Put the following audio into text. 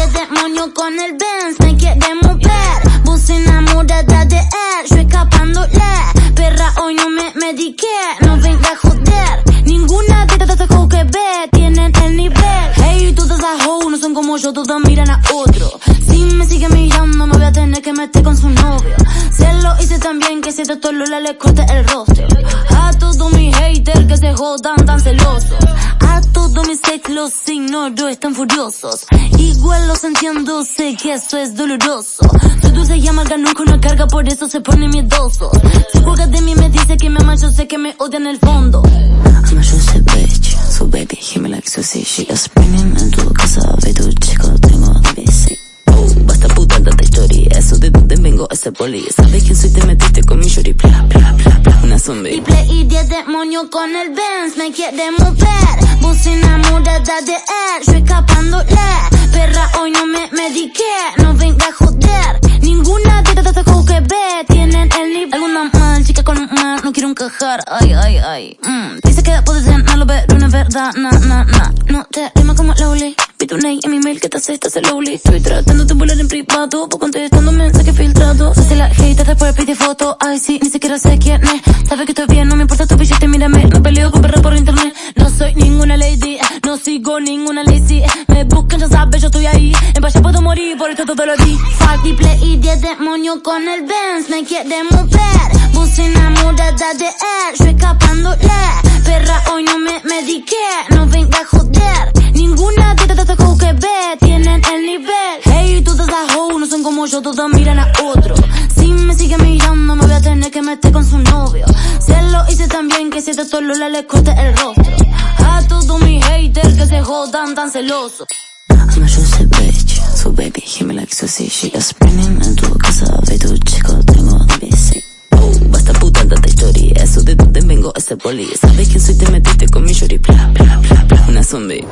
10 demonios con el Benz, me quiere mover. Vos enamorada de él, yo escapándole. Perra, hoy no me mediqué, no venga a joder. Ninguna de estas que ve tienen el nivel. Hey, todas esas hoes no son como yo, todas miran a otro. Si me sigue mirando, me voy a tener que meter con su novio. Se lo hice también que si te Lola le corte el rostro. A todos mis haters que se jodan tan celosos los ignoro, están furiosos. Igual los entiendo, sé que eso es doloroso. Su dulce y amarga nunca una carga, por eso se pone miedoso. Se juega de mí, me dice que me ama, yo sé que me odia en el fondo. I'm a just bitch, so baby, hit me like sushi. She got spinning en tu casa, ve tu chico, tengo bici. Oh, basta puta de story, eso de donde vengo, ese poli. Sabes quién soy, te metiste con mi shorty, y 10 demonios con el Benz, me quiere mover. Vos enamorada de él, yo escapándole. Perra, hoy no me mediqué, no venga a joder. Ninguna de estas que ve tienen el nivel. Alguna mal, chica con un mal, no quiero encajar. Ay, ay, ay. Mm. Dice que puede ser malo, pero no es verdad. Na, na, na. No te llama como Lowly. Pide un en mi mail que te hace, estás lowly. Estoy tratando de volar en privado, voy la hate, después pide foto. Ay, sí, ni siquiera sé quién es. Sabe que estoy bien, no me importa tu billete, mírame. No peleo con perra por internet. No soy ninguna lady, no sigo ninguna lazy. Me buscan, ya sabes, yo estoy ahí. En vaya puedo morir, por esto todo lo di. Fuck play y 10 demonios con el Benz. Me quiere mover. Vos enamorada de él, yo escapándole. Perra, hoy no me mediqué, no venga a joder. Ninguna de estas que ve tienen el nivel. Hey, todas las hoes no son como yo, todas miran a otro. Sigue mirando, me voy a tener que meter con su novio. Se lo hice también que si te solo le corte el rostro. A todos mis haters que se jodan tan celosos. I'm a juicy bitch, so baby, hit me like sushi. She got spinning en tu casa, ve tu chico, tengo bici. Oh, basta puta de story, eso de donde vengo, ese poli. Sabes quién soy, te metiste con mi shorty, bla, bla, bla, bla, una zombie.